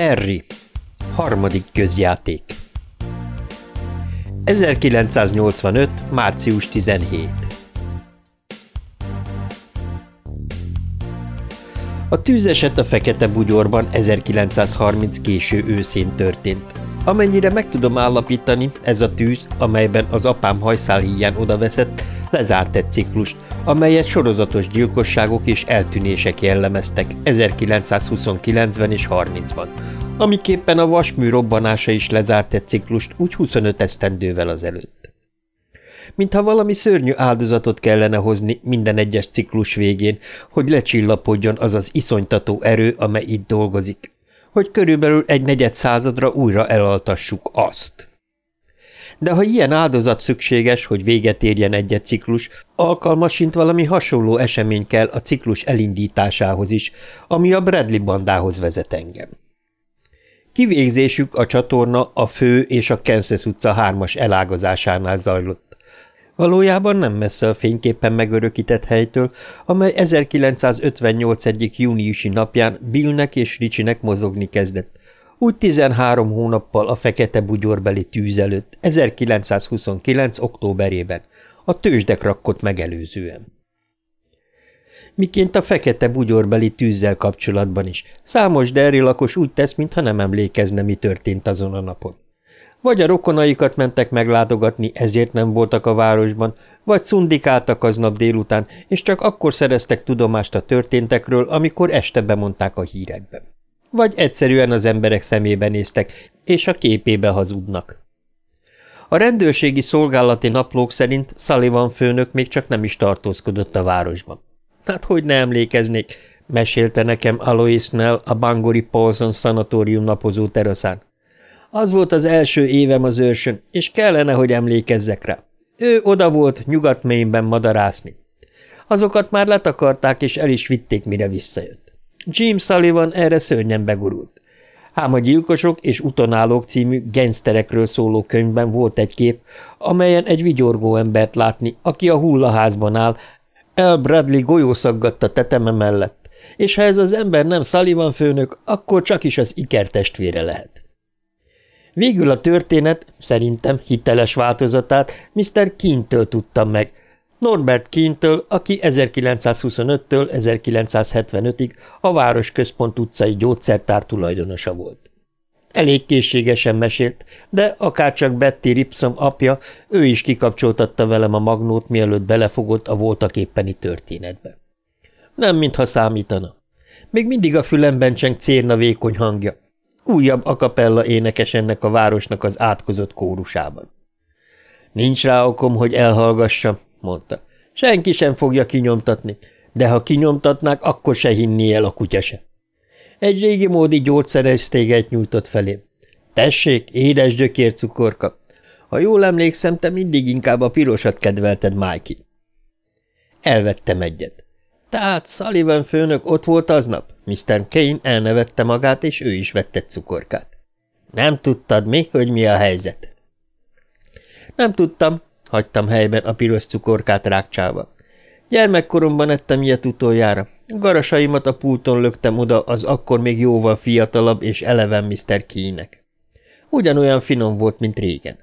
Derry. Harmadik közjáték. 1985. március 17. A tűzeset a Fekete Bugyorban 1930 késő őszén történt. Amennyire meg tudom állapítani, ez a tűz, amelyben az apám hajszál híján odaveszett, lezárt egy ciklust, amelyet sorozatos gyilkosságok és eltűnések jellemeztek 1929-ben és 30-ban, amiképpen a vasmű robbanása is lezárt egy ciklust úgy 25 esztendővel azelőtt. Mintha valami szörnyű áldozatot kellene hozni minden egyes ciklus végén, hogy lecsillapodjon az az iszonytató erő, amely itt dolgozik, hogy körülbelül egy negyed századra újra elaltassuk azt. De ha ilyen áldozat szükséges, hogy véget érjen egy-egy ciklus, alkalmasint valami hasonló esemény kell a ciklus elindításához is, ami a Bradley bandához vezet engem. Kivégzésük a csatorna a fő és a Kansas utca hármas elágazásánál zajlott. Valójában nem messze a fényképpen megörökített helytől, amely 1958 egyik júniusi napján Billnek és Ricsinek mozogni kezdett. Úgy 13 hónappal a fekete bugyorbeli tűz előtt, 1929. októberében, a tőzsdek rakkot megelőzően. Miként a fekete bugyorbeli tűzzel kapcsolatban is, számos Derry lakos úgy tesz, mintha nem emlékezne, mi történt azon a napon. Vagy a rokonaikat mentek meglátogatni, ezért nem voltak a városban, vagy szundikáltak aznap délután, és csak akkor szereztek tudomást a történtekről, amikor este bemondták a hírekbe. Vagy egyszerűen az emberek szemébe néztek, és a képébe hazudnak. A rendőrségi szolgálati naplók szerint Sullivan főnök még csak nem is tartózkodott a városban. Hát hogy ne emlékeznék, mesélte nekem Alois a Bangori Paulson szanatórium napozó teraszán. Az volt az első évem az őrsön, és kellene, hogy emlékezzek rá. Ő oda volt nyugat madarászni. Azokat már letakarták, és el is vitték, mire visszajött. Jim Sullivan erre szörnyen begurult. Ám a gyilkosok és utonálók című genszterekről szóló könyvben volt egy kép, amelyen egy vigyorgó embert látni, aki a hullaházban áll, El Bradley golyószaggatta teteme mellett, és ha ez az ember nem Sullivan főnök, akkor csak is az ikertestvére lehet. Végül a történet, szerintem hiteles változatát Mr. Keane-től tudtam meg, Norbert Keane-től, aki 1925-től 1975-ig a város központ utcai gyógyszertár tulajdonosa volt. Elég készségesen mesélt, de akárcsak Betty Ripsom apja, ő is kikapcsoltatta velem a magnót, mielőtt belefogott a voltak éppeni történetbe. Nem mintha számítana. Még mindig a fülemben cseng cérna vékony hangja. Újabb akapella énekes ennek a városnak az átkozott kórusában. Nincs rá okom, hogy elhallgassam, mondta. Senki sem fogja kinyomtatni, de ha kinyomtatnák, akkor se hinni el a kutya se. Egy régi módi gyógyszeresztéget nyújtott felém. Tessék, édes gyökér cukorka. Ha jól emlékszem, te mindig inkább a pirosat kedvelted, Mikey. Elvettem egyet. Tehát Sullivan főnök ott volt aznap? Mr. Kane elnevette magát, és ő is vett cukorkát. Nem tudtad mi, hogy mi a helyzet? Nem tudtam, hagytam helyben a piros cukorkát rákcsába. Gyermekkoromban ettem ilyet utoljára. Garasaimat a pulton löktem oda az akkor még jóval fiatalabb és eleven Mr. Keynek. Ugyanolyan finom volt, mint régen.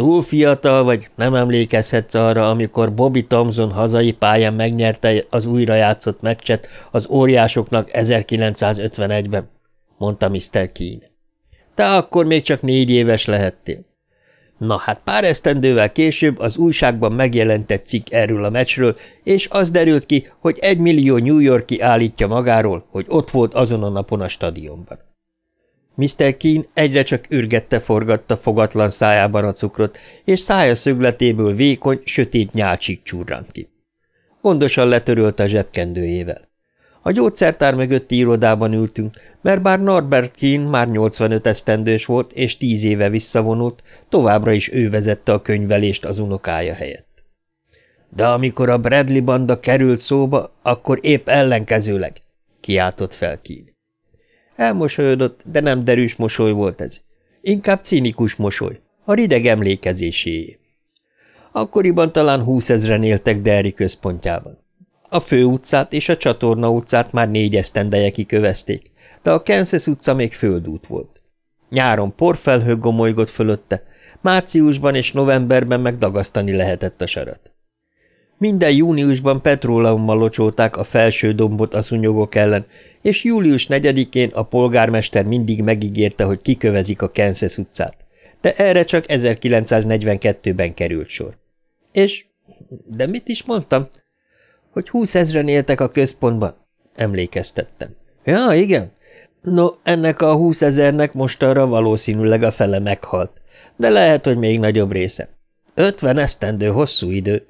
Túl fiatal vagy, nem emlékezhetsz arra, amikor Bobby Thompson hazai pályán megnyerte az újrajátszott meccset az óriásoknak 1951-ben, mondta Mr. Keane. Te akkor még csak négy éves lehettél. Na hát pár esztendővel később az újságban megjelent egy cikk erről a meccsről, és az derült ki, hogy egy millió New Yorki állítja magáról, hogy ott volt azon a napon a stadionban. Mr. Keane egyre csak ürgette forgatta fogatlan szájában a cukrot, és szája szögletéből vékony, sötét nyálcsik csúrrant ki. Gondosan letörölt a zsebkendőjével. A gyógyszertár mögötti irodában ültünk, mert bár Norbert Keane már 85 esztendős volt és tíz éve visszavonult, továbbra is ő vezette a könyvelést az unokája helyett. De amikor a Bradley banda került szóba, akkor épp ellenkezőleg, kiáltott fel Keane. Elmosolyodott, de nem derűs mosoly volt ez. Inkább cínikus mosoly, a rideg emlékezéséé. Akkoriban talán húszezren éltek Derry központjában. A fő utcát és a csatorna utcát már négy esztendeje kikövezték, de a Kansas utca még földút volt. Nyáron porfelhő gomolygott fölötte, márciusban és novemberben meg dagasztani lehetett a sarat. Minden júniusban petróleummal locsolták a felső dombot a szúnyogok ellen, és július 4-én a polgármester mindig megígérte, hogy kikövezik a Kansas utcát. De erre csak 1942-ben került sor. És, de mit is mondtam? Hogy húszezren éltek a központban, emlékeztettem. Ja, igen. No, ennek a húszezernek mostanra valószínűleg a fele meghalt, de lehet, hogy még nagyobb része. Ötven esztendő hosszú idő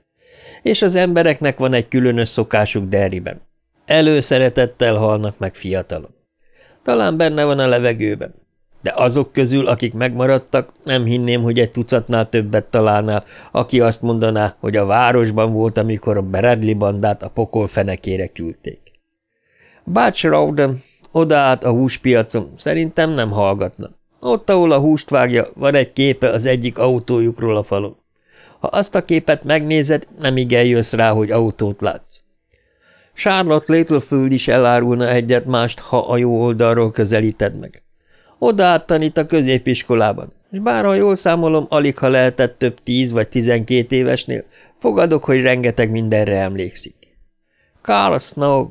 és az embereknek van egy különös szokásuk Derriben. Előszeretettel halnak meg fiatalon. Talán benne van a levegőben. De azok közül, akik megmaradtak, nem hinném, hogy egy tucatnál többet találnál, aki azt mondaná, hogy a városban volt, amikor a Bradley bandát a pokol fenekére küldték. Bács Rowden odaállt a húspiacon, szerintem nem hallgatna. Ott, ahol a húst vágja, van egy képe az egyik autójukról a falon. Ha azt a képet megnézed, nem igen jössz rá, hogy autót látsz. Charlotte Littlefield is elárulna egyet mást, ha a jó oldalról közelíted meg. Oda tanít a középiskolában, és bár ha jól számolom, alig ha lehetett több tíz vagy tizenkét évesnél, fogadok, hogy rengeteg mindenre emlékszik. Carl Snow,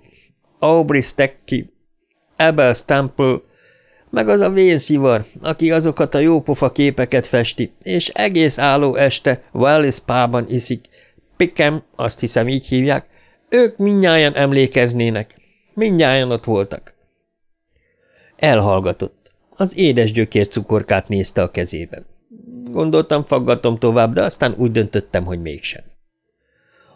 Aubrey Stecky, Abel Stample, meg az a vénszivar, aki azokat a jópofa képeket festi, és egész álló este Wallis pában iszik, Pickem, azt hiszem így hívják, ők mindnyájan emlékeznének. Mindnyájan ott voltak. Elhallgatott. Az édes gyökér cukorkát nézte a kezében. Gondoltam, faggatom tovább, de aztán úgy döntöttem, hogy mégsem.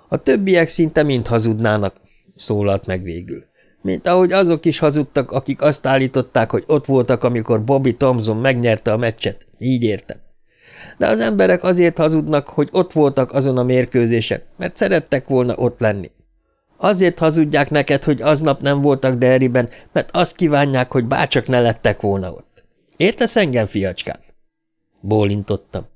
A többiek szinte mind hazudnának, szólalt meg végül mint ahogy azok is hazudtak, akik azt állították, hogy ott voltak, amikor Bobby Thompson megnyerte a meccset. Így értem. De az emberek azért hazudnak, hogy ott voltak azon a mérkőzésen, mert szerettek volna ott lenni. Azért hazudják neked, hogy aznap nem voltak Derriben, mert azt kívánják, hogy bárcsak ne lettek volna ott. Értesz engem, fiacskám? Bólintottam.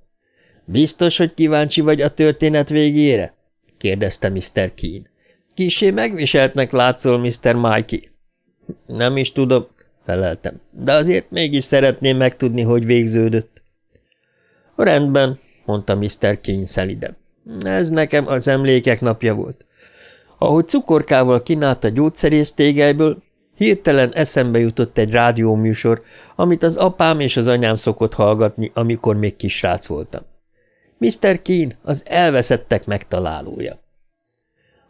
Biztos, hogy kíváncsi vagy a történet végére? kérdezte Mr. Keane. Kisé megviseltnek látszol, Mr. Mikey. Nem is tudom, feleltem, de azért mégis szeretném megtudni, hogy végződött. Rendben, mondta Mr. King szeliden. Ez nekem az emlékek napja volt. Ahogy cukorkával kínált a gyógyszerésztégelyből, hirtelen eszembe jutott egy rádióműsor, amit az apám és az anyám szokott hallgatni, amikor még kis srác voltam. Mr. Keen az elveszettek megtalálója.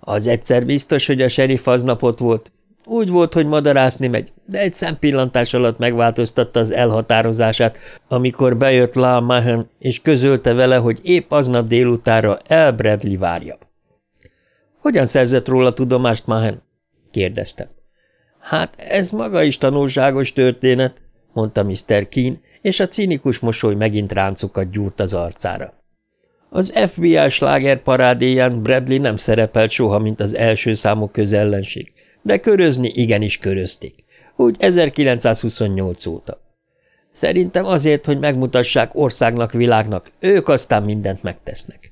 Az egyszer biztos, hogy a serif aznapot volt. Úgy volt, hogy madarászni megy, de egy szempillantás alatt megváltoztatta az elhatározását, amikor bejött La Mahen, és közölte vele, hogy épp aznap délutára El Bradley várja. Hogyan szerzett róla tudomást Mahen? kérdeztem. Hát ez maga is tanulságos történet, mondta Mr. Keen, és a cínikus mosoly megint ráncokat gyúrt az arcára. Az FBI sláger parádéján Bradley nem szerepelt soha, mint az első számú közellenség, de körözni igenis körözték. Úgy 1928 óta. Szerintem azért, hogy megmutassák országnak, világnak, ők aztán mindent megtesznek.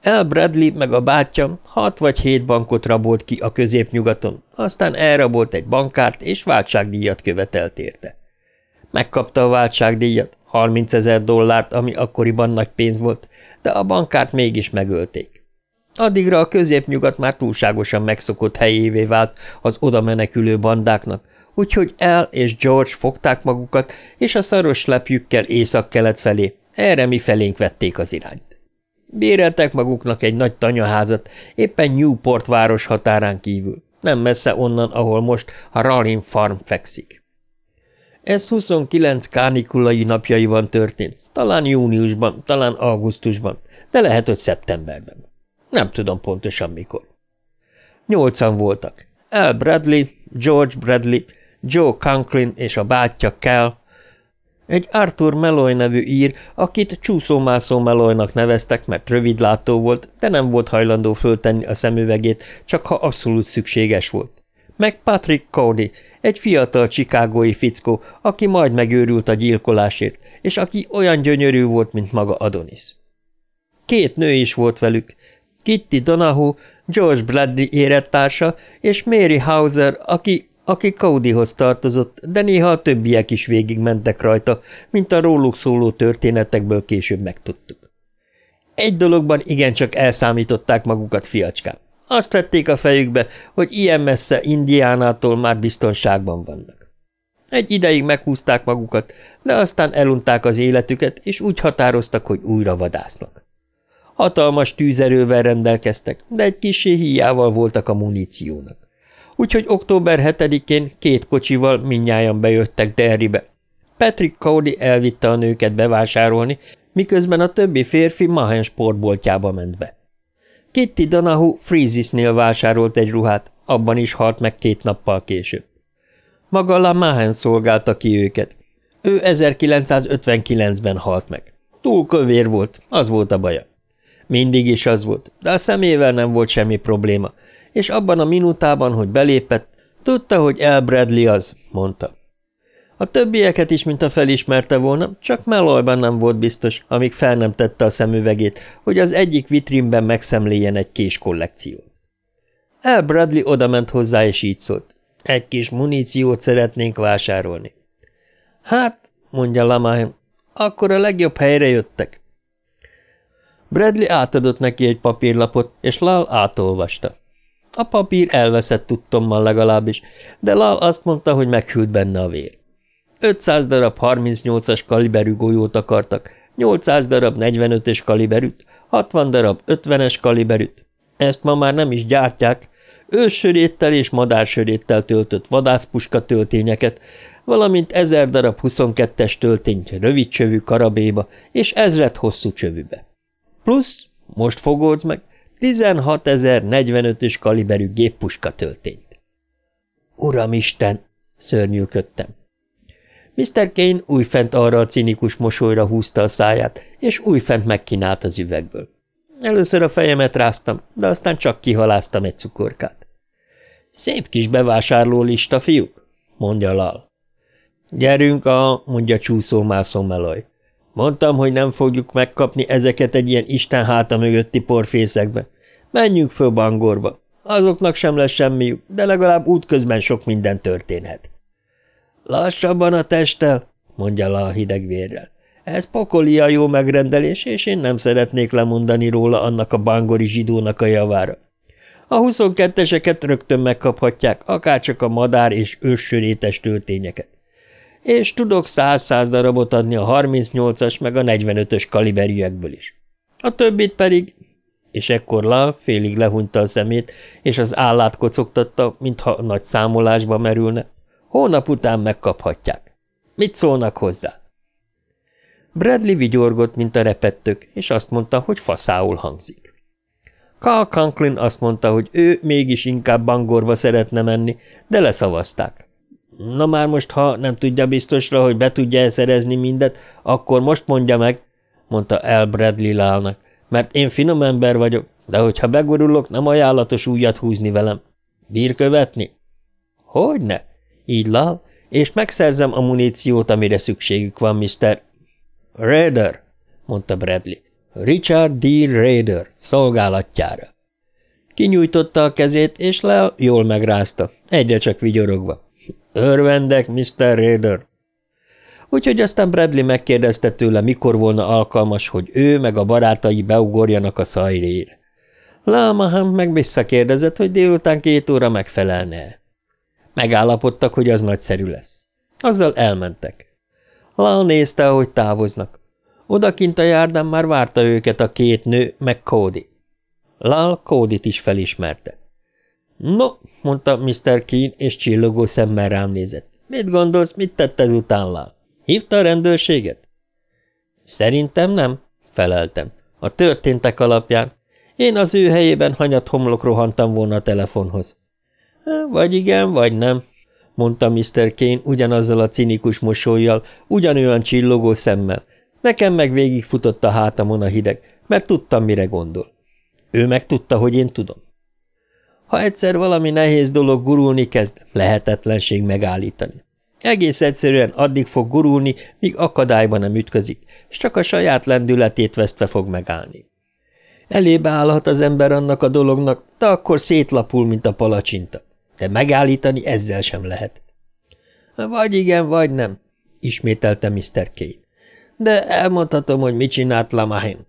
El Bradley meg a bátyja hat vagy hét bankot rabolt ki a középnyugaton, aztán elrabolt egy bankárt, és váltságdíjat követelt érte. Megkapta a váltságdíjat, 30 ezer dollárt, ami akkoriban nagy pénz volt, de a bankát mégis megölték. Addigra a középnyugat már túlságosan megszokott helyévé vált az oda menekülő bandáknak, úgyhogy El és George fogták magukat, és a szaros lepjükkel észak-kelet felé, erre mi felénk vették az irányt. Béreltek maguknak egy nagy tanyaházat, éppen Newport város határán kívül, nem messze onnan, ahol most a Ralin Farm fekszik. Ez 29 kánikulai napjaiban történt, talán júniusban, talán augusztusban, de lehet, hogy szeptemberben. Nem tudom pontosan mikor. Nyolcan voltak. Al Bradley, George Bradley, Joe Conklin és a bátyja Cal, egy Arthur Meloy nevű ír, akit csúszómászó Meloynak neveztek, mert rövidlátó volt, de nem volt hajlandó föltenni a szemüvegét, csak ha abszolút szükséges volt meg Patrick Cody, egy fiatal csikágói fickó, aki majd megőrült a gyilkolásért, és aki olyan gyönyörű volt, mint maga Adonis. Két nő is volt velük, Kitty Donahu, George Bradley érettársa és Mary Hauser, aki, aki Codyhoz tartozott, de néha a többiek is végigmentek rajta, mint a róluk szóló történetekből később megtudtuk. Egy dologban igencsak elszámították magukat, fiacskám. Azt vették a fejükbe, hogy ilyen messze Indiánától már biztonságban vannak. Egy ideig meghúzták magukat, de aztán elunták az életüket, és úgy határoztak, hogy újra vadásznak. Hatalmas tűzerővel rendelkeztek, de egy kisé hiával voltak a muníciónak. Úgyhogy október 7-én két kocsival minnyáján bejöttek Derribe. Patrick Cody elvitte a nőket bevásárolni, miközben a többi férfi Mahen sportboltjába ment be. Kitty Donahue Freezisnél vásárolt egy ruhát, abban is halt meg két nappal később. Maga La Mahen szolgálta ki őket. Ő 1959-ben halt meg. Túl kövér volt, az volt a baja. Mindig is az volt, de a szemével nem volt semmi probléma, és abban a minutában, hogy belépett, tudta, hogy El Bradley az, mondta. A többieket is, mint a felismerte volna, csak Meloyban nem volt biztos, amíg fel nem tette a szemüvegét, hogy az egyik vitrínben megszemléljen egy kés kollekciót. El Bradley odament hozzá, és így szólt. Egy kis muníciót szeretnénk vásárolni. Hát, mondja Lamahem, akkor a legjobb helyre jöttek. Bradley átadott neki egy papírlapot, és Lal átolvasta. A papír elveszett tudtommal legalábbis, de Lal azt mondta, hogy meghűlt benne a vér. 500 darab 38-as kaliberű golyót akartak, 800 darab 45-ös kaliberűt, 60 darab 50-es kaliberűt. Ezt ma már nem is gyártják, őssöréttel és madársöréttel töltött vadászpuska töltényeket, valamint ezer darab 22-es töltényt rövidcsövű karabéba és ezret hosszú csövűbe. Plusz, most fogódz meg, 16.045-ös kaliberű géppuska töltényt. Uramisten, szörnyűködtem. Mr. Kane újfent arra a cinikus mosolyra húzta a száját, és újfent megkínált az üvegből. Először a fejemet ráztam, de aztán csak kihaláztam egy cukorkát. Szép kis bevásárló lista, fiúk, mondja Lal. Gyerünk a, mondja csúszó-mászó meloj. Mondtam, hogy nem fogjuk megkapni ezeket egy ilyen Isten háta mögötti porfészekbe. Menjünk föl Bangorba. Azoknak sem lesz semmiük, de legalább útközben sok minden történhet. Lassabban a testtel, mondja le a hideg vérrel. Ez pokoli a jó megrendelés, és én nem szeretnék lemondani róla annak a bangori zsidónak a javára. A 22-eseket rögtön megkaphatják, akárcsak a madár és őssörétes töltényeket. És tudok száz-száz darabot adni a 38-as meg a 45-ös kaliberűekből is. A többit pedig, és ekkor Lal félig lehunyta a szemét, és az állát kocogtatta, mintha nagy számolásba merülne, Hónap után megkaphatják. Mit szólnak hozzá? Bradley vigyorgott, mint a repettök, és azt mondta, hogy faszául hangzik. Carl Conklin azt mondta, hogy ő mégis inkább Bangorba szeretne menni, de leszavazták. Na már most, ha nem tudja biztosra, hogy be tudja -e szerezni mindet, akkor most mondja meg, mondta El Bradley Lálnak, mert én finom ember vagyok, de hogyha begurulok, nem ajánlatos újat húzni velem. Bír követni? Hogyne? Így lal, és megszerzem a muníciót, amire szükségük van, Mr. Raider, mondta Bradley. Richard D. Raider, szolgálatjára. Kinyújtotta a kezét, és le jól megrázta, egyre csak vigyorogva. Örvendek, Mr. Raider. Úgyhogy aztán Bradley megkérdezte tőle, mikor volna alkalmas, hogy ő meg a barátai beugorjanak a szajrére. Lamahan meg visszakérdezett, hogy délután két óra megfelelne -e. Megállapodtak, hogy az nagyszerű lesz. Azzal elmentek. Lal nézte, ahogy távoznak. Odakint a járdán már várta őket a két nő, meg Cody. Lal Cody-t is felismerte. No, mondta Mr. Keen, és csillogó szemmel rám nézett. Mit gondolsz, mit tett ezután Lal? Hívta a rendőrséget? Szerintem nem, feleltem. A történtek alapján. Én az ő helyében hanyat homlok rohantam volna a telefonhoz. Vagy igen, vagy nem, mondta Mr. Kane ugyanazzal a cinikus mosolyjal, ugyanolyan csillogó szemmel. Nekem meg végigfutott a hátamon a hideg, mert tudtam, mire gondol. Ő meg tudta, hogy én tudom. Ha egyszer valami nehéz dolog gurulni kezd, lehetetlenség megállítani. Egész egyszerűen addig fog gurulni, míg akadályban nem ütközik, és csak a saját lendületét vesztve fog megállni. Elébe állhat az ember annak a dolognak, de akkor szétlapul, mint a palacsinta. De megállítani ezzel sem lehet. Vagy igen, vagy nem, ismételte Mr. Kane. De elmondhatom, hogy mit csinált Lamahin.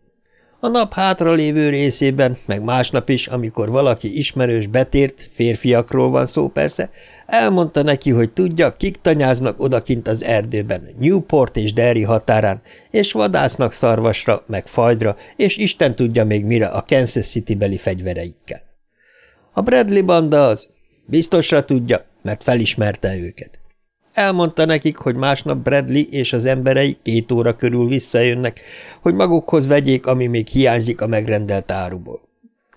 A nap hátra lévő részében, meg másnap is, amikor valaki ismerős betért, férfiakról van szó persze, elmondta neki, hogy tudja, kik tanyáznak odakint az erdőben, Newport és Derry határán, és vadásznak szarvasra, meg fajdra, és Isten tudja még mire a Kansas City-beli fegyvereikkel. A Bradley banda az, biztosra tudja, mert felismerte őket. Elmondta nekik, hogy másnap Bradley és az emberei két óra körül visszajönnek, hogy magukhoz vegyék, ami még hiányzik a megrendelt áruból.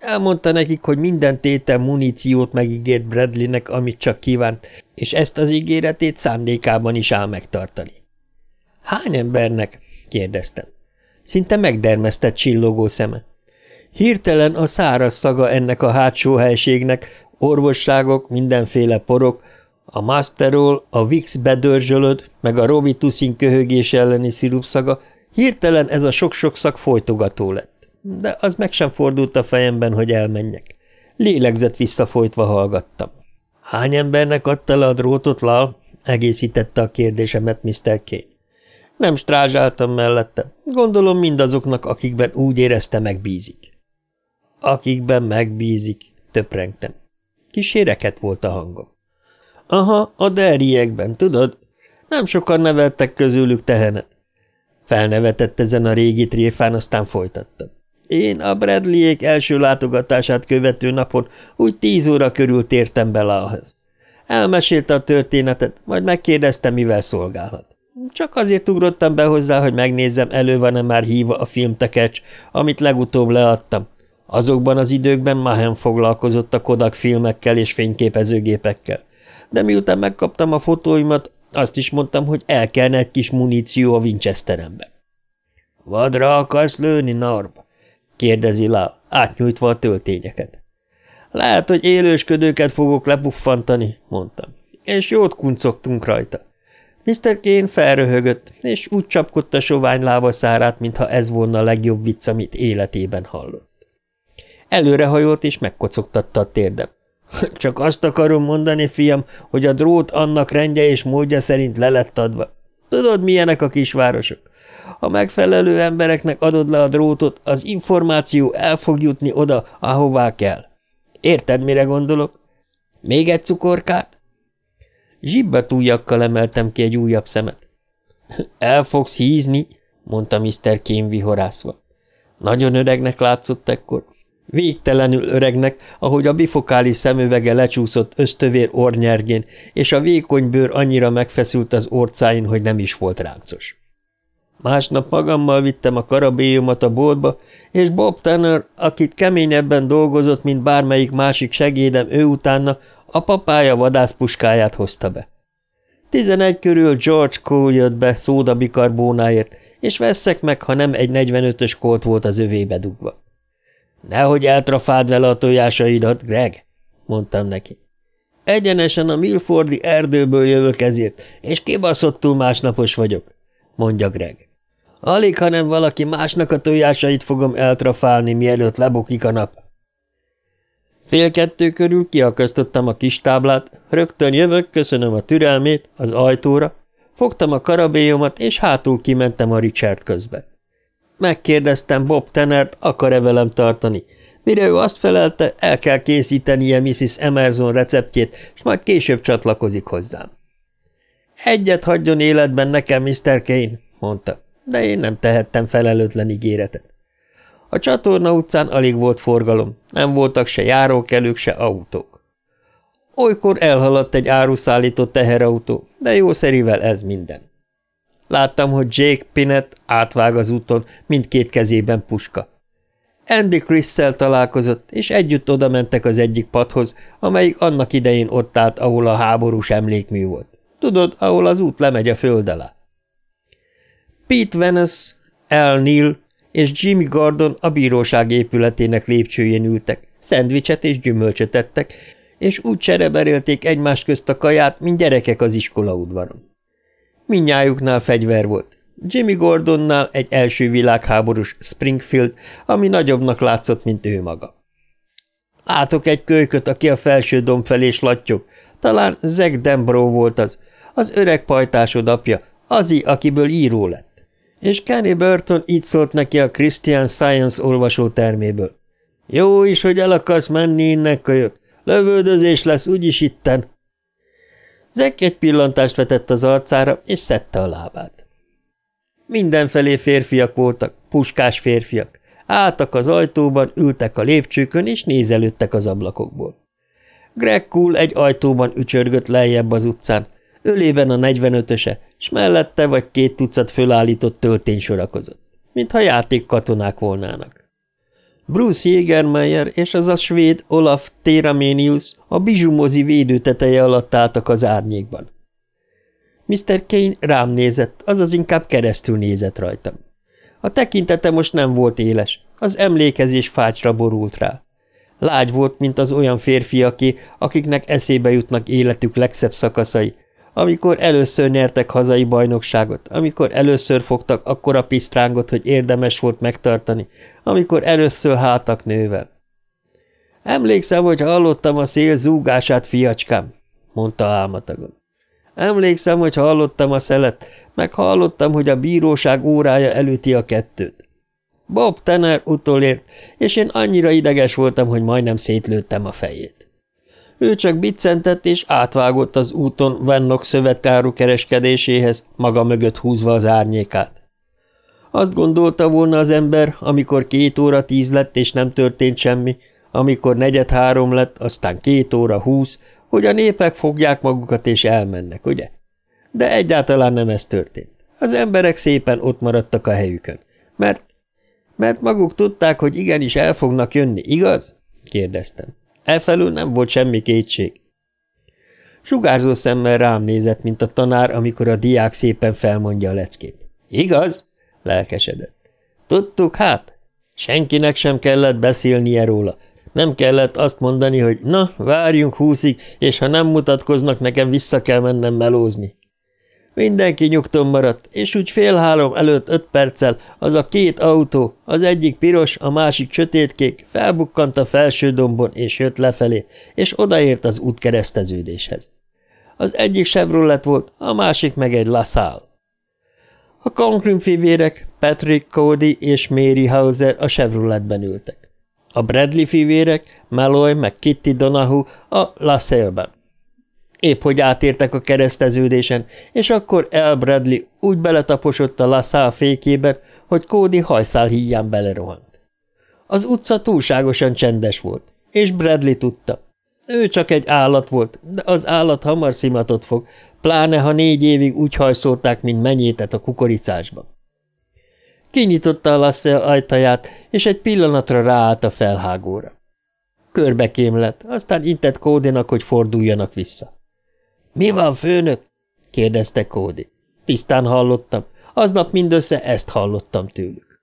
Elmondta nekik, hogy minden tétel muníciót megígért Bradleynek, amit csak kívánt, és ezt az ígéretét szándékában is áll megtartani. – Hány embernek? – kérdeztem. Szinte megdermesztett csillogó szeme. Hirtelen a száraz szaga ennek a hátsó helységnek, orvosságok, mindenféle porok, a Masterol, a Vix bedörzsölöd, meg a Robitussin köhögés elleni szirupszaga, hirtelen ez a sok-sok szak folytogató lett. De az meg sem fordult a fejemben, hogy elmenjek. Lélegzett visszafolytva hallgattam. Hány embernek adta le a drótot, Lal? egészítette a kérdésemet Mr. Kane. Nem strázsáltam mellette. Gondolom mindazoknak, akikben úgy érezte megbízik. Akikben megbízik, töprengtem. Kíséreket volt a hangom. Aha, a derriekben, tudod? Nem sokan neveltek közülük tehenet. Felnevetett ezen a régi tréfán, aztán folytatta. Én a Bradleyék első látogatását követő napon úgy tíz óra körül tértem be Lalhez. Elmesélte a történetet, majd megkérdezte, mivel szolgálhat. Csak azért ugrottam be hozzá, hogy megnézzem, elő van-e már híva a filmtekercs, amit legutóbb leadtam. Azokban az időkben Mahen foglalkozott a Kodak filmekkel és fényképezőgépekkel de miután megkaptam a fotóimat, azt is mondtam, hogy el kellene egy kis muníció a Winchesterembe. – Vadra akarsz lőni, Narb? – kérdezi Lál, átnyújtva a töltényeket. – Lehet, hogy élősködőket fogok lepuffantani – mondtam, és jót kuncogtunk rajta. Mr. Kane felröhögött, és úgy csapkodta sovány lábaszárát, mintha ez volna a legjobb vicc, amit életében hallott. Előrehajolt, és megkocogtatta a térdem. Csak azt akarom mondani, fiam, hogy a drót annak rendje és módja szerint le lett adva. Tudod, milyenek a kisvárosok? Ha megfelelő embereknek adod le a drótot, az információ el fog jutni oda, ahová kell. Érted, mire gondolok? Még egy cukorkát? Zsibbet ujjakkal emeltem ki egy újabb szemet. El fogsz hízni, mondta Mr. Kane vihorászva. Nagyon öregnek látszott ekkor. Végtelenül öregnek, ahogy a bifokális szemüvege lecsúszott ösztövér ornyergén, és a vékony bőr annyira megfeszült az orcáin, hogy nem is volt ráncos. Másnap magammal vittem a karabélyomat a boltba, és Bob Tanner, akit keményebben dolgozott, mint bármelyik másik segédem ő utána, a papája vadászpuskáját hozta be. Tizenegy körül George Cole jött be szódabikarbónáért, és veszek meg, ha nem egy 45-ös kolt volt az övébe dugva. Nehogy eltrafáld vele a tojásaidat, Greg, mondtam neki. Egyenesen a Milfordi erdőből jövök ezért, és kibaszottul másnapos vagyok, mondja Greg. Alig, hanem valaki másnak a tojásait fogom eltrafálni, mielőtt lebukik a nap. Fél kettő körül kiakasztottam a kis táblát, rögtön jövök, köszönöm a türelmét, az ajtóra, fogtam a karabélyomat, és hátul kimentem a Richard közbe. Megkérdeztem Bob Tennert, akar-e velem tartani. Mire ő azt felelte, el kell készítenie Mrs. Emerson receptjét, és majd később csatlakozik hozzám. Egyet hagyjon életben nekem, Mr. Kane, mondta, de én nem tehettem felelőtlen ígéretet. A csatorna utcán alig volt forgalom, nem voltak se járókelők, se autók. Olykor elhaladt egy áruszállító teherautó, de jószerivel ez minden. Láttam, hogy Jake Pinet átvág az úton, mindkét kezében puska. Andy chris találkozott, és együtt oda mentek az egyik padhoz, amelyik annak idején ott állt, ahol a háborús emlékmű volt. Tudod, ahol az út lemegy a föld alá. Pete Venice, Al Neal és Jimmy Gordon a bíróság épületének lépcsőjén ültek, szendvicset és gyümölcsöt ettek, és úgy csereberélték egymás közt a kaját, mint gyerekek az iskola udvaron. Mindnyájuknál fegyver volt. Jimmy Gordonnál egy első világháborús Springfield, ami nagyobbnak látszott, mint ő maga. Látok egy kölyköt, aki a felső domb felé slattyog. Talán Zack Dembro volt az, az öreg pajtásod apja, azi, akiből író lett. És Kenny Burton így szólt neki a Christian Science olvasó terméből. Jó is, hogy el akarsz menni innen, kölyök. Lövöldözés lesz úgyis itten. Zek egy pillantást vetett az arcára, és szedte a lábát. Mindenfelé férfiak voltak, puskás férfiak. Álltak az ajtóban, ültek a lépcsőkön, és nézelődtek az ablakokból. Greg Cool egy ajtóban ücsörgött lejjebb az utcán, ölében a negyvenötöse, s mellette vagy két tucat fölállított töltény sorakozott, mintha játékkatonák volnának. Bruce Jägermeyer és az a svéd Olaf Teramenius a bizsumozi védőteteje alatt álltak az árnyékban. Mr. Kane rám nézett, azaz inkább keresztül nézett rajtam. A tekintete most nem volt éles, az emlékezés fácsra borult rá. Lágy volt, mint az olyan férfiaké, akiknek eszébe jutnak életük legszebb szakaszai, amikor először nyertek hazai bajnokságot, amikor először fogtak akkora pisztrángot, hogy érdemes volt megtartani, amikor először háltak nővel. Emlékszem, hogy hallottam a szél zúgását, fiacskám, mondta álmatagon. Emlékszem, hogy hallottam a szelet, meg hallottam, hogy a bíróság órája előti a kettőt. Bob Tanner utolért, és én annyira ideges voltam, hogy majdnem szétlőttem a fejét. Ő csak biccentett és átvágott az úton Vennok szövetkáru kereskedéséhez, maga mögött húzva az árnyékát. Azt gondolta volna az ember, amikor két óra tíz lett és nem történt semmi, amikor negyed három lett, aztán két óra húsz, hogy a népek fogják magukat és elmennek, ugye? De egyáltalán nem ez történt. Az emberek szépen ott maradtak a helyükön. Mert, mert maguk tudták, hogy igenis el fognak jönni, igaz? kérdeztem. Elfelől nem volt semmi kétség. Sugárzó szemmel rám nézett, mint a tanár, amikor a diák szépen felmondja a leckét. Igaz? lelkesedett. Tudtuk hát? Senkinek sem kellett beszélnie róla. Nem kellett azt mondani, hogy na, várjunk húszig, és ha nem mutatkoznak, nekem vissza kell mennem melózni. Mindenki nyugton maradt, és úgy fél három előtt öt perccel az a két autó, az egyik piros, a másik sötétkék, felbukkant a felső dombon, és jött lefelé, és odaért az útkereszteződéshez. Az egyik Chevrolet volt, a másik meg egy LaSalle. A Conklin fivérek, Patrick Cody és Mary Hauser a Chevroletben ültek. A Bradley fivérek, Malloy meg Kitty Donahue a LaSalle-ben. Épp hogy átértek a kereszteződésen, és akkor El Bradley úgy beletaposott a laszál fékében, hogy Cody hajszál híján belerohant. Az utca túlságosan csendes volt, és Bradley tudta. Ő csak egy állat volt, de az állat hamar szimatot fog, pláne ha négy évig úgy hajszolták, mint menyétet a kukoricásban. Kinyitotta a Lassell ajtaját, és egy pillanatra ráállt a felhágóra. Körbe kémlett, aztán intett Kódinak, hogy forduljanak vissza. – Mi van, főnök? – kérdezte Kódi. Tisztán hallottam. Aznap mindössze ezt hallottam tőlük.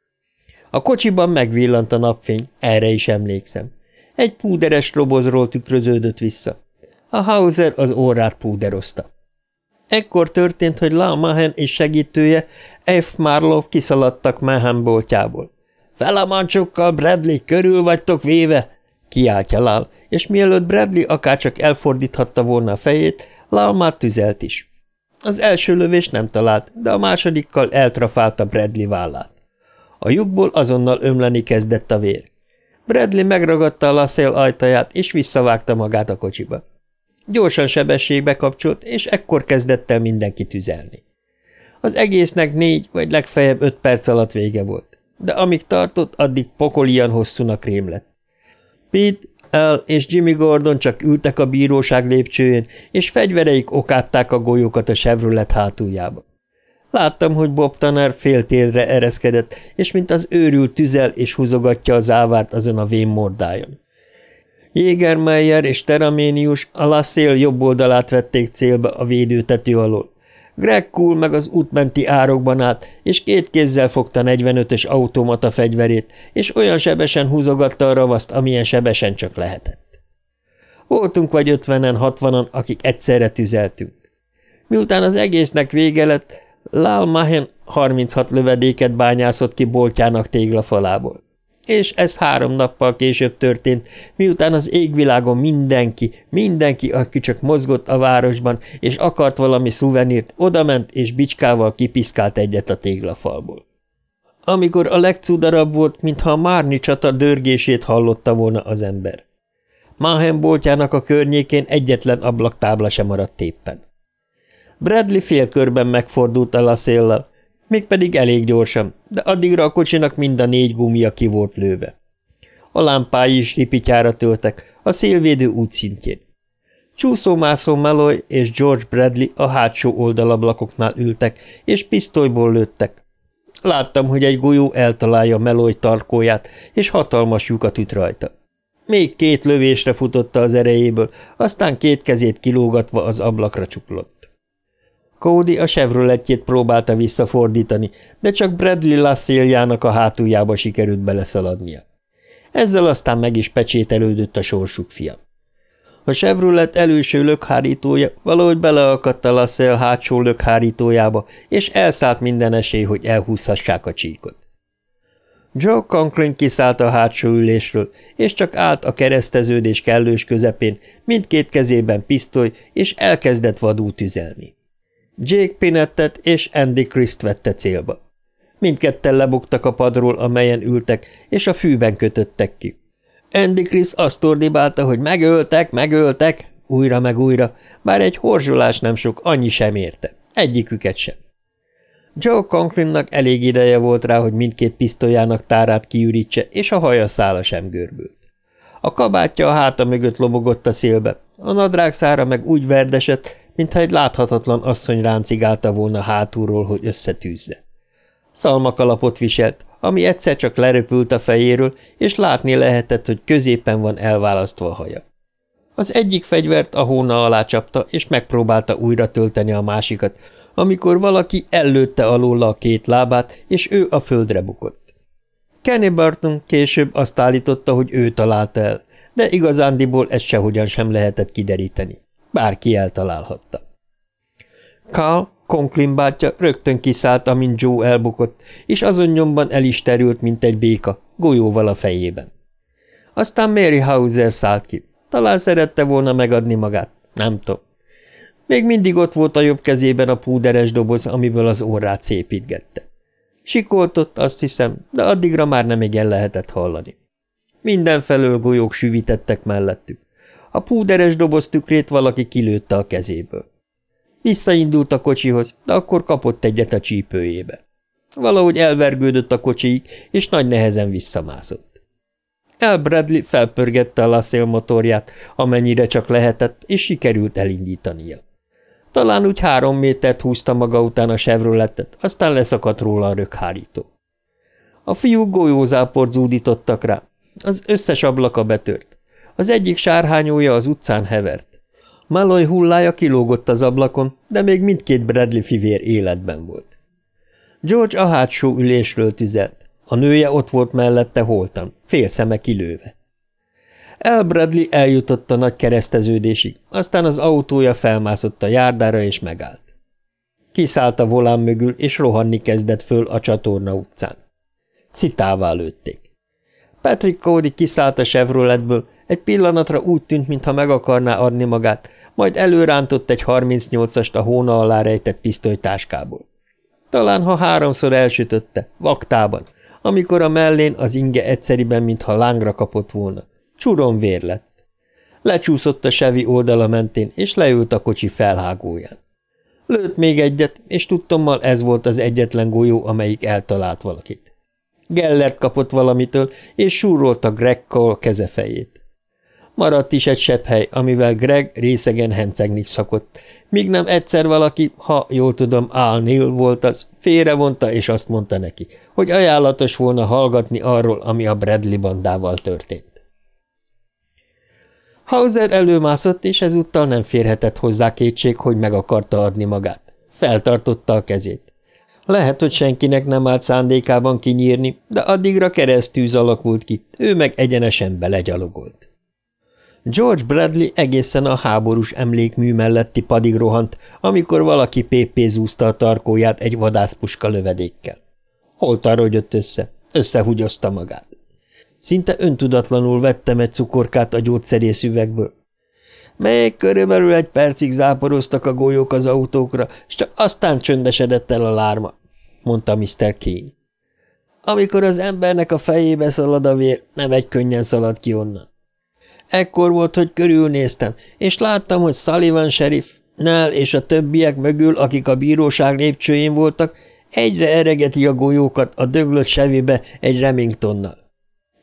A kocsiban megvillant a napfény, erre is emlékszem. Egy púderes robozról tükröződött vissza. A Hauser az órát púderozta. Ekkor történt, hogy La Mahen és segítője F. Marlow kiszaladtak Mahen boltjából. – Fel a mancsokkal, Bradley, körül vagytok véve! – kiáltja Lál, és mielőtt Bradley akárcsak elfordíthatta volna a fejét, Lal már tüzelt is. Az első lövés nem talált, de a másodikkal eltrafálta Bradley vállát. A lyukból azonnal ömleni kezdett a vér. Bradley megragadta a laszél ajtaját, és visszavágta magát a kocsiba. Gyorsan sebességbe kapcsolt, és ekkor kezdett el mindenki tüzelni. Az egésznek négy vagy legfeljebb öt perc alatt vége volt, de amíg tartott, addig pokolian hosszúnak rém lett. Pete el és Jimmy Gordon csak ültek a bíróság lépcsőjén, és fegyvereik okátták a golyókat a Chevrolet hátuljába. Láttam, hogy Bob Tanner féltérre ereszkedett, és mint az őrült tüzel és húzogatja az ávát azon a vén mordájon. Jägermeyer és Teraménius a lasszél jobb oldalát vették célba a védőtető alól. Greg Cool meg az útmenti árokban át, és két kézzel fogta 45-ös automata fegyverét, és olyan sebesen húzogatta a ravaszt, amilyen sebesen csak lehetett. Voltunk vagy ötvenen, hatvanan, akik egyszerre tüzeltünk. Miután az egésznek vége lett, Lál Mahen 36 lövedéket bányászott ki boltjának téglafalából. És ez három nappal később történt, miután az égvilágon mindenki, mindenki, aki csak mozgott a városban, és akart valami szuvenírt, odament és bicskával kipiszkált egyet a téglafalból. Amikor a legcudarabb volt, mintha a Márni csata dörgését hallotta volna az ember. Máhen boltjának a környékén egyetlen ablaktábla sem maradt éppen. Bradley félkörben megfordult a laszéllal, mégpedig elég gyorsan, de addigra a kocsinak mind a négy gumia ki volt lőve. A lámpái is ripityára töltek, a szélvédő útszintjén. Csúszómászó Meloy és George Bradley a hátsó oldalablakoknál ültek, és pisztolyból lőttek. Láttam, hogy egy golyó eltalálja Meloy tarkóját, és hatalmas lyukat üt rajta. Még két lövésre futotta az erejéből, aztán két kezét kilógatva az ablakra csuklott. Cody a Chevroletjét próbálta visszafordítani, de csak Bradley lasszéljának a hátuljába sikerült beleszaladnia. Ezzel aztán meg is pecsételődött a sorsuk fia. A Chevrolet előső lökhárítója valahogy beleakadt a Lassell hátsó lökhárítójába, és elszállt minden esély, hogy elhúzhassák a csíkot. Joe Conklin kiszállt a hátsó ülésről, és csak állt a kereszteződés kellős közepén, mindkét kezében pisztoly, és elkezdett vadul tüzelni. Jake Pinettet és Andy Christ vette célba. Mindketten lebuktak a padról, amelyen ültek, és a fűben kötöttek ki. Andy Chris azt ordibálta, hogy megöltek, megöltek, újra meg újra, bár egy horzsolás nem sok, annyi sem érte. Egyiküket sem. Joe Conklinnak elég ideje volt rá, hogy mindkét pisztolyának tárát kiürítse, és a haja szála sem görbült. A kabátja a háta mögött lobogott a szélbe, a nadrág szára meg úgy verdesett, mintha egy láthatatlan asszony ráncigálta volna hátulról, hogy összetűzze. Szalmakalapot viselt, ami egyszer csak leröpült a fejéről, és látni lehetett, hogy középen van elválasztva a haja. Az egyik fegyvert a hóna alá csapta, és megpróbálta újra tölteni a másikat, amikor valaki ellőtte alóla a két lábát, és ő a földre bukott. Kenny Barton később azt állította, hogy ő találta el, de igazándiból ezt sehogyan sem lehetett kideríteni. Bárki eltalálhatta. Carl, Conklin bátyja rögtön kiszállt, amint Joe elbukott, és azon nyomban el is terült, mint egy béka, golyóval a fejében. Aztán Mary Hauser szállt ki. Talán szerette volna megadni magát, nem tudom. Még mindig ott volt a jobb kezében a púderes doboz, amiből az órát szépítgette. Sikoltott, azt hiszem, de addigra már nem igen lehetett hallani. Mindenfelől golyók süvítettek mellettük. A púderes doboz tükrét valaki kilőtte a kezéből. Visszaindult a kocsihoz, de akkor kapott egyet a csípőjébe. Valahogy elvergődött a kocsiig, és nagy nehezen visszamászott. El Bradley felpörgette a laszél motorját, amennyire csak lehetett, és sikerült elindítania. Talán úgy három métert húzta maga után a Chevroletet, aztán leszakadt róla a röghárító. A fiúk golyózáport zúdítottak rá. Az összes ablaka betört. Az egyik sárhányója az utcán hevert. Malloy hullája kilógott az ablakon, de még mindkét Bradley fivér életben volt. George a hátsó ülésről tüzelt. A nője ott volt mellette holtan, fél szeme kilőve. El Bradley eljutott a nagy kereszteződésig, aztán az autója felmászott a járdára és megállt. Kiszállt a volán mögül, és rohanni kezdett föl a csatorna utcán. Citává lőtték. Patrick Cody kiszállt a Chevroletből, egy pillanatra úgy tűnt, mintha meg akarná adni magát, majd előrántott egy 38-ast a hóna alá rejtett pisztolytáskából. Talán ha háromszor elsütötte, vaktában, amikor a mellén az inge egyszeriben, mintha lángra kapott volna. Csuron vér lett. Lecsúszott a sevi oldala mentén, és leült a kocsi felhágóján. Lőtt még egyet, és tudtommal ez volt az egyetlen golyó, amelyik eltalált valakit. Gellert kapott valamitől, és súrolta Greg Cole kezefejét. Maradt is egy sebb hely, amivel Greg részegen hencegni szakott, míg nem egyszer valaki, ha jól tudom, Al Neil volt az, félrevonta és azt mondta neki, hogy ajánlatos volna hallgatni arról, ami a Bradley bandával történt. Hauser előmászott, és ezúttal nem férhetett hozzá kétség, hogy meg akarta adni magát. Feltartotta a kezét. Lehet, hogy senkinek nem állt szándékában kinyírni, de addigra keresztűz alakult ki, ő meg egyenesen belegyalogolt. George Bradley egészen a háborús emlékmű melletti padig rohant, amikor valaki pépézúzta a tarkóját egy vadászpuska lövedékkel. Holtan rogyott össze, összehugyozta magát. Szinte öntudatlanul vettem egy cukorkát a gyógyszerész üvegből. Még körülbelül egy percig záporoztak a golyók az autókra, és csak aztán csöndesedett el a lárma, mondta Mr. Keane. Amikor az embernek a fejébe szalad a vér, nem egy könnyen szalad ki onnan. Ekkor volt, hogy körülnéztem, és láttam, hogy Sullivan sheriff, Nell és a többiek mögül, akik a bíróság lépcsőjén voltak, egyre eregeti a golyókat a döglött sevébe egy Remingtonnal.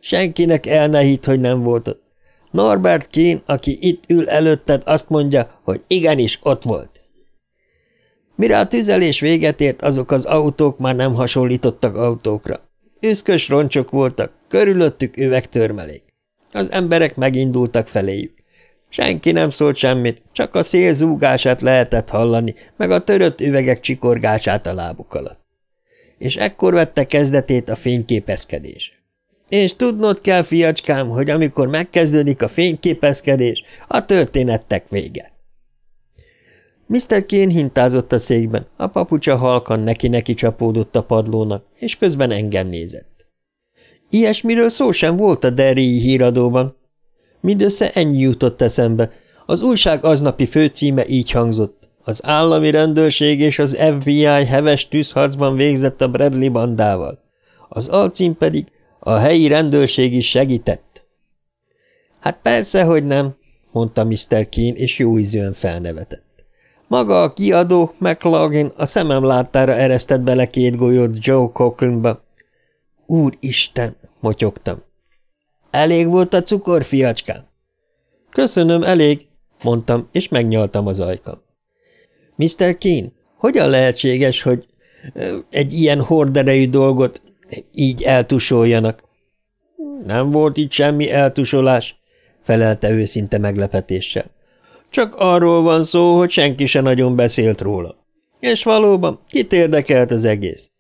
Senkinek el ne hitt, hogy nem volt ott. Norbert Kén, aki itt ül előtted, azt mondja, hogy igenis ott volt. Mire a tüzelés véget ért, azok az autók már nem hasonlítottak autókra. Üszkös roncsok voltak, körülöttük üvegtörmelék. Az emberek megindultak feléjük. Senki nem szólt semmit, csak a szél zúgását lehetett hallani, meg a törött üvegek csikorgását a lábuk alatt. És ekkor vette kezdetét a fényképezkedés. És tudnod kell, fiacskám, hogy amikor megkezdődik a fényképezkedés, a történettek vége. Mr. Kane hintázott a székben, a papucsa halkan neki-neki csapódott a padlónak, és közben engem nézett. Ilyesmiről szó sem volt a Derrii híradóban. Mindössze ennyi jutott eszembe. Az újság aznapi főcíme így hangzott. Az állami rendőrség és az FBI heves tűzharcban végzett a Bradley bandával. Az alcím pedig a helyi rendőrség is segített. Hát persze, hogy nem, mondta Mr. Keane, és jó ízűen felnevetett. Maga a kiadó, McLaughlin, a szemem láttára eresztett bele két golyót Joe Cochranbe. Úristen, motyogtam. Elég volt a cukor, fiacskám? Köszönöm, elég, mondtam, és megnyaltam az ajkam. Mr. Keane, hogyan lehetséges, hogy egy ilyen horderejű dolgot így eltusoljanak. Nem volt itt semmi eltusolás, felelte őszinte meglepetéssel. Csak arról van szó, hogy senki se nagyon beszélt róla. És valóban, kit érdekelt az egész?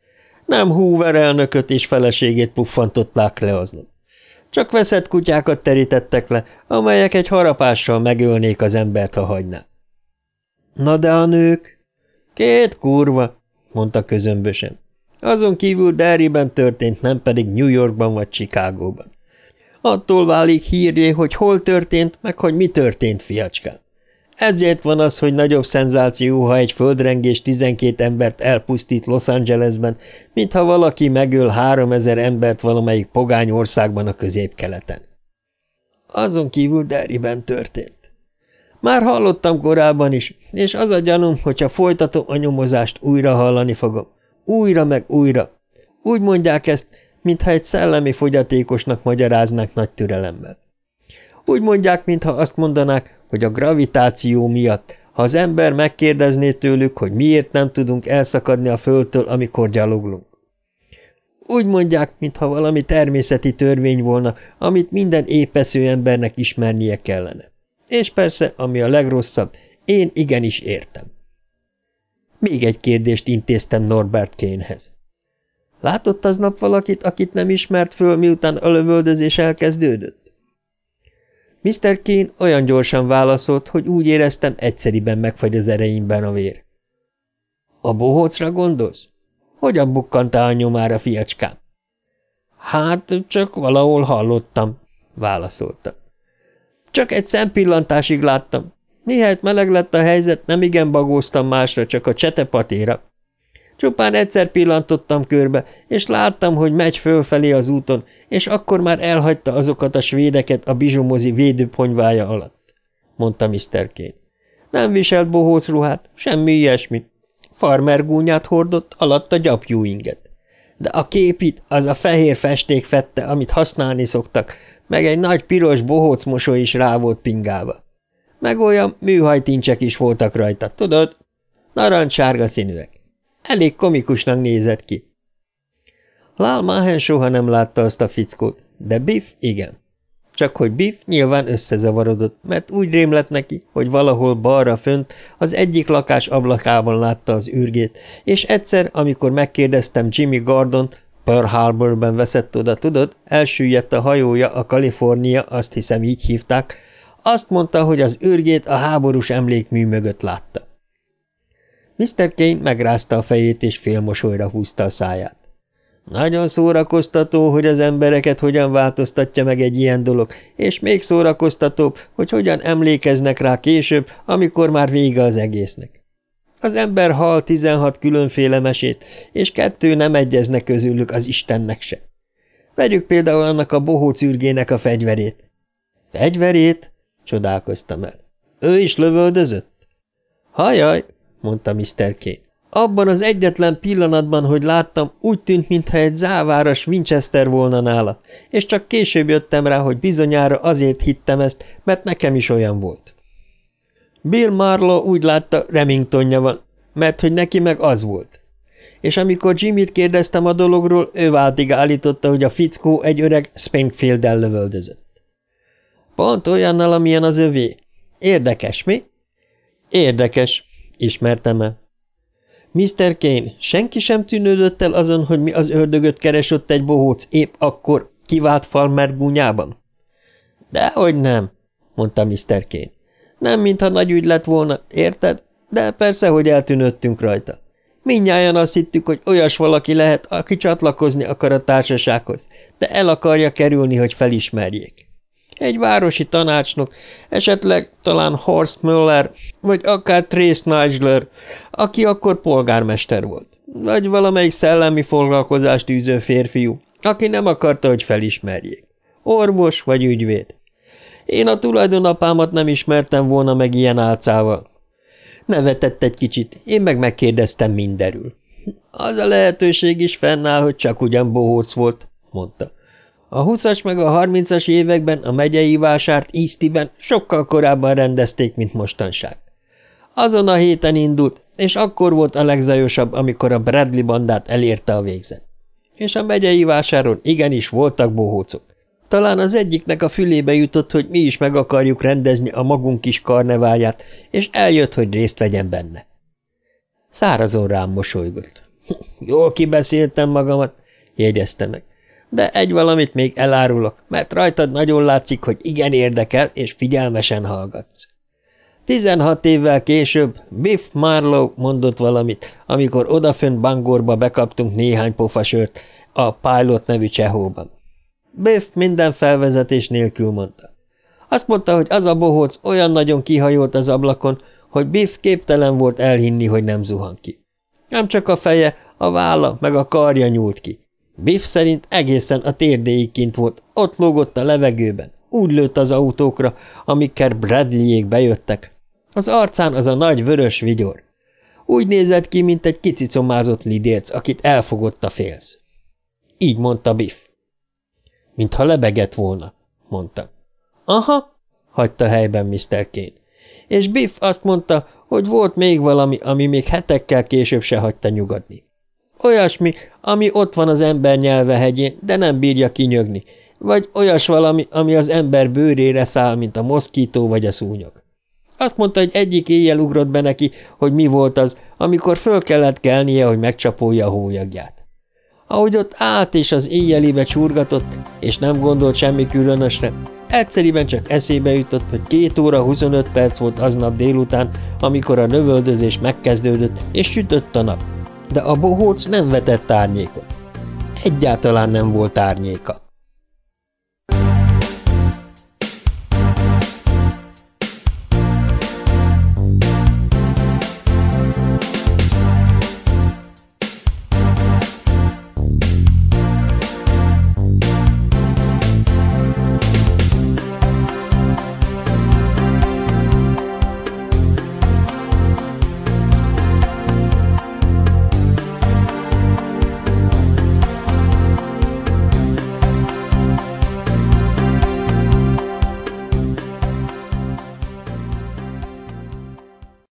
Nem Hoover elnököt és feleségét puffantották le aznap. Csak veszett kutyákat terítettek le, amelyek egy harapással megölnék az embert, ha hagyná. Na de a nők? Két kurva, mondta közömbösen. Azon kívül Derryben történt, nem pedig New Yorkban vagy Chicagóban. Attól válik hírjé, hogy hol történt, meg hogy mi történt, fiacskám. Ezért van az, hogy nagyobb szenzáció, ha egy földrengés 12 embert elpusztít Los Angelesben, mintha valaki megöl 3000 embert valamelyik pogány országban a középkeleten. Azon kívül Derryben történt. Már hallottam korábban is, és az a gyanúm, hogyha folytatom a nyomozást, újra hallani fogom. Újra meg újra. Úgy mondják ezt, mintha egy szellemi fogyatékosnak magyaráznák nagy türelemmel. Úgy mondják, mintha azt mondanák, hogy a gravitáció miatt, ha az ember megkérdezné tőlük, hogy miért nem tudunk elszakadni a földtől, amikor gyaloglunk. Úgy mondják, mintha valami természeti törvény volna, amit minden épesző embernek ismernie kellene. És persze, ami a legrosszabb, én igenis értem. Még egy kérdést intéztem Norbert Kénhez. Látott aznap valakit, akit nem ismert föl, miután a lövöldözés elkezdődött? Mr. Kane olyan gyorsan válaszolt, hogy úgy éreztem, egyszeriben megfagy az ereimben a vér. A bohócra gondolsz? Hogyan bukkantál a nyomára, fiacskám? Hát, csak valahol hallottam, válaszolta. Csak egy szempillantásig láttam. Mihelyt meleg lett a helyzet, nem igen bagóztam másra, csak a csetepatéra. Csupán egyszer pillantottam körbe, és láttam, hogy megy fölfelé az úton, és akkor már elhagyta azokat a svédeket a bizsomozi védőponyvája alatt, mondta Mr. Kane. Nem viselt bohóc ruhát, semmi ilyesmit. Farmer gúnyát hordott, alatt a gyapjú inget. De a képit az a fehér festék fette, amit használni szoktak, meg egy nagy piros bohóc mosoly is rá volt pingálva. Meg olyan műhajtincsek is voltak rajta, tudod? Narancssárga színűek. Elég komikusnak nézett ki. Lál Mahen soha nem látta azt a fickót, de Biff igen. Csak hogy Biff nyilván összezavarodott, mert úgy rém neki, hogy valahol balra fönt az egyik lakás ablakában látta az űrgét, és egyszer, amikor megkérdeztem Jimmy Gordon, Pearl Harborben veszett oda, tudod, elsüllyedt a hajója, a Kalifornia, azt hiszem így hívták, Azt mondta, hogy az őrgét a háborús emlékmű mögött látta. Mr. Kane megrázta a fejét, és félmosolyra húzta a száját. Nagyon szórakoztató, hogy az embereket hogyan változtatja meg egy ilyen dolog, és még szórakoztatóbb, hogy hogyan emlékeznek rá később, amikor már vége az egésznek. Az ember hal tizenhat különféle mesét, és kettő nem egyeznek közülük az Istennek se. Vegyük például annak a bohóc ürgének a fegyverét. Fegyverét? Csodálkoztam el. Ő is lövöldözött? Hajaj, mondta Mr. K. Abban az egyetlen pillanatban, hogy láttam, úgy tűnt, mintha egy záváras Winchester volna nála, és csak később jöttem rá, hogy bizonyára azért hittem ezt, mert nekem is olyan volt. Bill Marlowe úgy látta, Remingtonja van, mert hogy neki meg az volt. És amikor Jimmy-t kérdeztem a dologról, ő váltig állította, hogy a fickó egy öreg Springfield-el lövöldözött. Pont olyannal, amilyen az övé. Érdekes, mi? Érdekes, ismertem el. Mr. Kane, senki sem tűnődött el azon, hogy mi az ördögöt keresott egy bohóc épp akkor kivált farmer gúnyában? Dehogy nem, mondta Mr. Kane. Nem, mintha nagy ügy lett volna, érted? De persze, hogy eltűnöttünk rajta. Mindnyájan azt hittük, hogy olyas valaki lehet, aki csatlakozni akar a társasághoz, de el akarja kerülni, hogy felismerjék. Egy városi tanácsnok, esetleg talán Horst Müller, vagy akár Trace Nigler, aki akkor polgármester volt, vagy valamelyik szellemi foglalkozást űző férfiú, aki nem akarta, hogy felismerjék. Orvos vagy ügyvéd. Én a tulajdonapámat nem ismertem volna meg ilyen álcával. Nevetett egy kicsit, én meg megkérdeztem mindenről. Az a lehetőség is fennáll, hogy csak ugyan bohóc volt, mondta. A 20-as meg a 30-as években a megyei vásárt Eastiben sokkal korábban rendezték, mint mostanság. Azon a héten indult, és akkor volt a legzajosabb, amikor a Bradley bandát elérte a végzet. És a megyei vásáron igenis voltak bohócok. Talán az egyiknek a fülébe jutott, hogy mi is meg akarjuk rendezni a magunk kis karneválját, és eljött, hogy részt vegyen benne. Szárazon rám mosolygott. Jól kibeszéltem magamat, jegyezte meg. De egy valamit még elárulok, mert rajtad nagyon látszik, hogy igen érdekel, és figyelmesen hallgatsz. Tizenhat évvel később Biff Marlowe mondott valamit, amikor odafönt Bangorba bekaptunk néhány pofasört a Pilot nevű csehóban. Biff minden felvezetés nélkül mondta. Azt mondta, hogy az a bohóc olyan nagyon kihajolt az ablakon, hogy Biff képtelen volt elhinni, hogy nem zuhan ki. Nem csak a feje, a válla meg a karja nyúlt ki. Biff szerint egészen a térdéig kint volt, ott lógott a levegőben, úgy lőtt az autókra, amikkel Bradleyék bejöttek. Az arcán az a nagy vörös vigyor. Úgy nézett ki, mint egy kicicomázott lidérc, akit elfogott a félsz. Így mondta Biff. Mintha lebegett volna, mondta. Aha, hagyta helyben Mr. Kane. És Biff azt mondta, hogy volt még valami, ami még hetekkel később se hagyta nyugodni. Olyasmi, ami ott van az ember nyelve hegyén, de nem bírja kinyögni, vagy olyas valami, ami az ember bőrére száll, mint a moszkító vagy a szúnyog. Azt mondta, hogy egyik éjjel ugrott be neki, hogy mi volt az, amikor föl kellett kelnie, hogy megcsapolja a hólyagját. Ahogy ott állt és az éjjelibe csurgatott, és nem gondolt semmi különösre, egyszerűen csak eszébe jutott, hogy két óra 25 perc volt aznap délután, amikor a növöldözés megkezdődött, és sütött a nap de a bohóc nem vetett árnyékot. Egyáltalán nem volt árnyéka.